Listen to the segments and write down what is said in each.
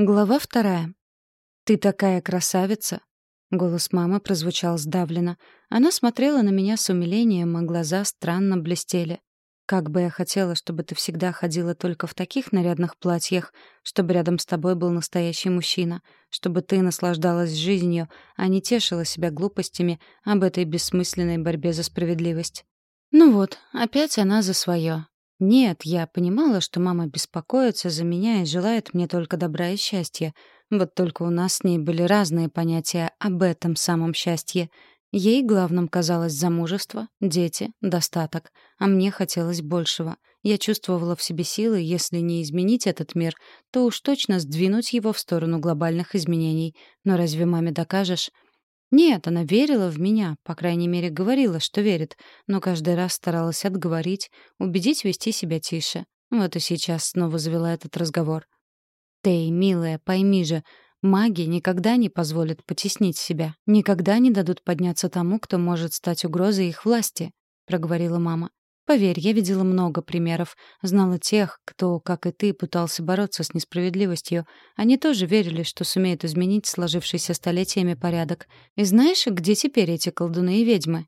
Глава вторая. «Ты такая красавица!» Голос мамы прозвучал сдавленно. Она смотрела на меня с умилением, а глаза странно блестели. «Как бы я хотела, чтобы ты всегда ходила только в таких нарядных платьях, чтобы рядом с тобой был настоящий мужчина, чтобы ты наслаждалась жизнью, а не тешила себя глупостями об этой бессмысленной борьбе за справедливость». Ну вот, опять она за свое. Нет, я понимала, что мама беспокоится за меня и желает мне только добра и счастья. Вот только у нас с ней были разные понятия об этом самом счастье. Ей главным казалось замужество, дети, достаток, а мне хотелось большего. Я чувствовала в себе силы, если не изменить этот мир, то уж точно сдвинуть его в сторону глобальных изменений. Но разве маме докажешь? Нет, она верила в меня, по крайней мере, говорила, что верит, но каждый раз старалась отговорить, убедить вести себя тише. Вот и сейчас снова завела этот разговор. «Тей, милая, пойми же, маги никогда не позволят потеснить себя, никогда не дадут подняться тому, кто может стать угрозой их власти», — проговорила мама. Поверь, я видела много примеров, знала тех, кто, как и ты, пытался бороться с несправедливостью. Они тоже верили, что сумеют изменить сложившийся столетиями порядок. И знаешь, где теперь эти колдуны и ведьмы?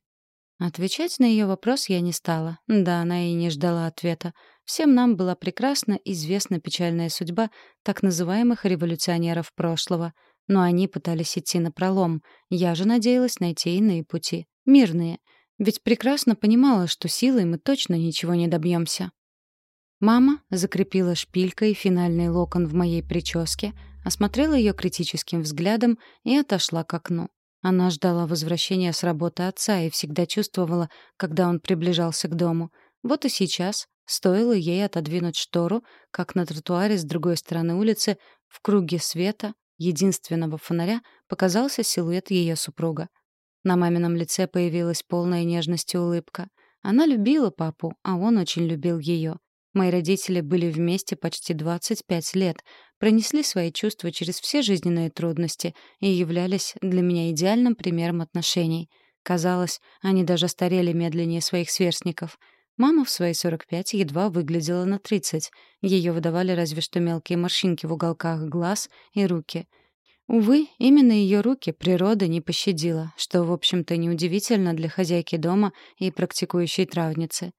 Отвечать на ее вопрос я не стала. Да, она и не ждала ответа. Всем нам была прекрасно известна печальная судьба так называемых революционеров прошлого. Но они пытались идти на пролом. Я же надеялась найти иные пути. Мирные — ведь прекрасно понимала, что силой мы точно ничего не добьемся. Мама закрепила шпилькой финальный локон в моей прическе, осмотрела ее критическим взглядом и отошла к окну. Она ждала возвращения с работы отца и всегда чувствовала, когда он приближался к дому. Вот и сейчас, стоило ей отодвинуть штору, как на тротуаре с другой стороны улицы, в круге света, единственного фонаря, показался силуэт ее супруга. На мамином лице появилась полная нежности улыбка. Она любила папу, а он очень любил ее. Мои родители были вместе почти 25 лет, пронесли свои чувства через все жизненные трудности и являлись для меня идеальным примером отношений. Казалось, они даже старели медленнее своих сверстников. Мама в свои 45 едва выглядела на 30. Ее выдавали разве что мелкие морщинки в уголках глаз и руки — Увы, именно ее руки природа не пощадила, что, в общем-то, неудивительно для хозяйки дома и практикующей травницы.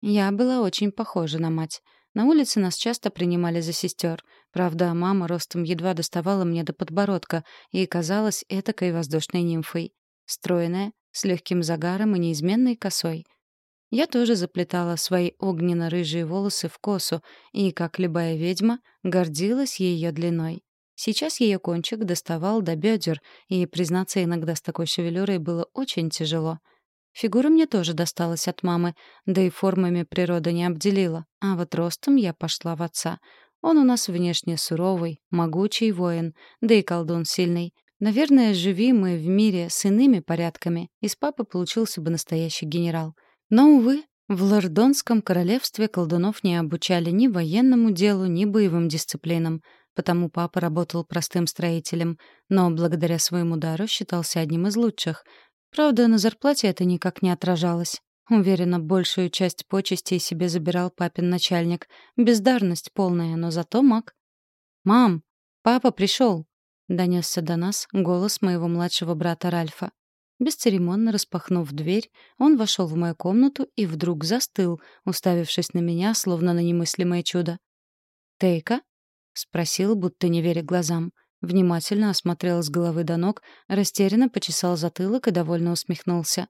Я была очень похожа на мать. На улице нас часто принимали за сестер. Правда, мама ростом едва доставала мне до подбородка и казалась этакой воздушной нимфой. Стройная, с легким загаром и неизменной косой. Я тоже заплетала свои огненно-рыжие волосы в косу и, как любая ведьма, гордилась ее длиной. Сейчас ее кончик доставал до бедер, и, признаться, иногда с такой шевелюрой было очень тяжело. Фигура мне тоже досталась от мамы, да и формами природа не обделила, а вот ростом я пошла в отца. Он у нас внешне суровый, могучий воин, да и колдун сильный. Наверное, живи мы в мире с иными порядками, из папы получился бы настоящий генерал. Но, увы, в Лордонском королевстве колдунов не обучали ни военному делу, ни боевым дисциплинам — потому папа работал простым строителем, но благодаря своему дару считался одним из лучших. Правда, на зарплате это никак не отражалось. Уверена, большую часть почестей себе забирал папин начальник. Бездарность полная, но зато маг. «Мам, папа пришел!» — донесся до нас голос моего младшего брата Ральфа. Бесцеремонно распахнув дверь, он вошел в мою комнату и вдруг застыл, уставившись на меня, словно на немыслимое чудо. «Тейка?» — спросил, будто не веря глазам. Внимательно осмотрел с головы до ног, растерянно почесал затылок и довольно усмехнулся.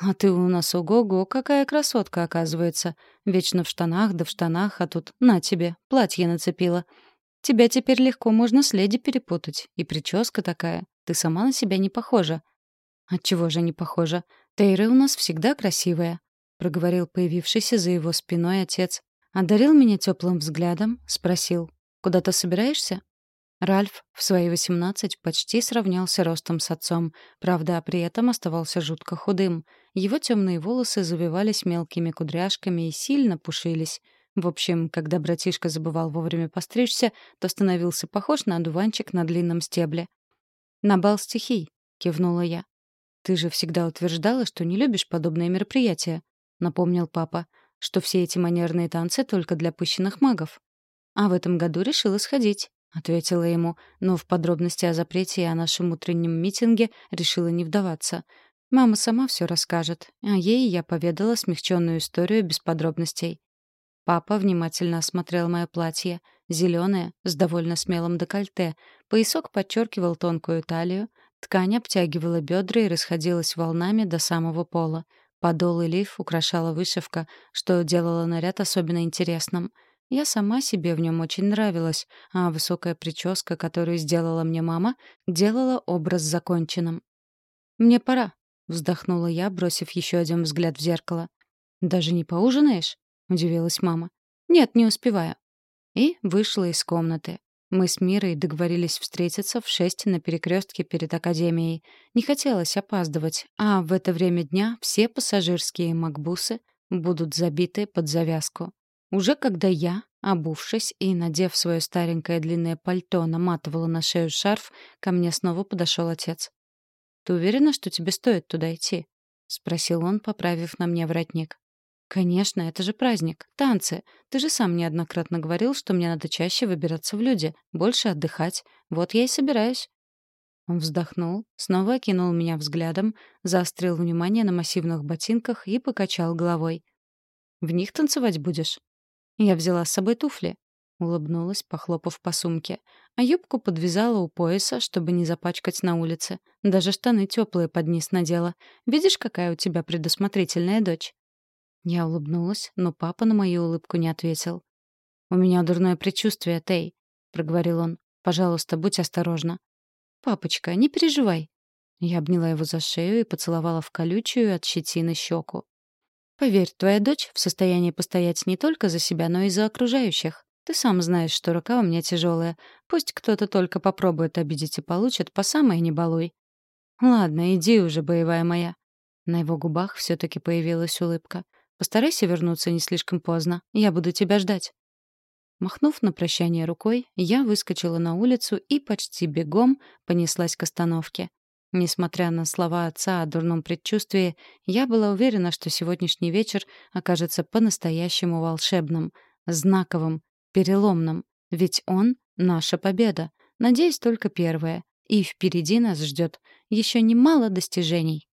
«А ты у нас ого-го, какая красотка, оказывается. Вечно в штанах да в штанах, а тут, на тебе, платье нацепила. Тебя теперь легко можно с леди перепутать. И прическа такая. Ты сама на себя не похожа». «Отчего же не похожа? Тейра у нас всегда красивая», — проговорил появившийся за его спиной отец. Одарил меня теплым взглядом, спросил. Куда-то собираешься?» Ральф в свои восемнадцать почти сравнялся ростом с отцом, правда, при этом оставался жутко худым. Его темные волосы завивались мелкими кудряшками и сильно пушились. В общем, когда братишка забывал вовремя постричься, то становился похож на одуванчик на длинном стебле. «На бал стихий», — кивнула я. «Ты же всегда утверждала, что не любишь подобные мероприятия», — напомнил папа, «что все эти манерные танцы только для пыщенных магов». А в этом году решила сходить. ответила ему, но в подробности о запрете и о нашем утреннем митинге решила не вдаваться. Мама сама все расскажет, а ей я поведала смягченную историю без подробностей. Папа внимательно осмотрел мое платье, зеленое, с довольно смелым декольте. Поясок подчеркивал тонкую талию, ткань обтягивала бедра и расходилась волнами до самого пола. Подол и лиф украшала вышивка, что делало наряд особенно интересным. Я сама себе в нем очень нравилась, а высокая прическа, которую сделала мне мама, делала образ законченным. «Мне пора», — вздохнула я, бросив еще один взгляд в зеркало. «Даже не поужинаешь?» — удивилась мама. «Нет, не успеваю». И вышла из комнаты. Мы с Мирой договорились встретиться в шесть на перекрестке перед академией. Не хотелось опаздывать, а в это время дня все пассажирские макбусы будут забиты под завязку. Уже когда я, обувшись и надев свое старенькое длинное пальто, наматывала на шею шарф, ко мне снова подошел отец. «Ты уверена, что тебе стоит туда идти?» — спросил он, поправив на мне воротник. «Конечно, это же праздник. Танцы. Ты же сам неоднократно говорил, что мне надо чаще выбираться в люди, больше отдыхать. Вот я и собираюсь». Он вздохнул, снова окинул меня взглядом, заострил внимание на массивных ботинках и покачал головой. «В них танцевать будешь?» «Я взяла с собой туфли», — улыбнулась, похлопав по сумке. А юбку подвязала у пояса, чтобы не запачкать на улице. Даже штаны теплые под низ надела. Видишь, какая у тебя предусмотрительная дочь? Я улыбнулась, но папа на мою улыбку не ответил. «У меня дурное предчувствие, Тей», — проговорил он. «Пожалуйста, будь осторожна». «Папочка, не переживай». Я обняла его за шею и поцеловала в колючую от щетины щеку. «Поверь, твоя дочь в состоянии постоять не только за себя, но и за окружающих. Ты сам знаешь, что рука у меня тяжелая. Пусть кто-то только попробует обидеть и получит, по самой не балуй». «Ладно, иди уже, боевая моя». На его губах все таки появилась улыбка. Постарайся вернуться не слишком поздно. Я буду тебя ждать». Махнув на прощание рукой, я выскочила на улицу и почти бегом понеслась к остановке. Несмотря на слова отца о дурном предчувствии, я была уверена, что сегодняшний вечер окажется по-настоящему волшебным, знаковым, переломным. Ведь он — наша победа. Надеюсь, только первая. И впереди нас ждет еще немало достижений.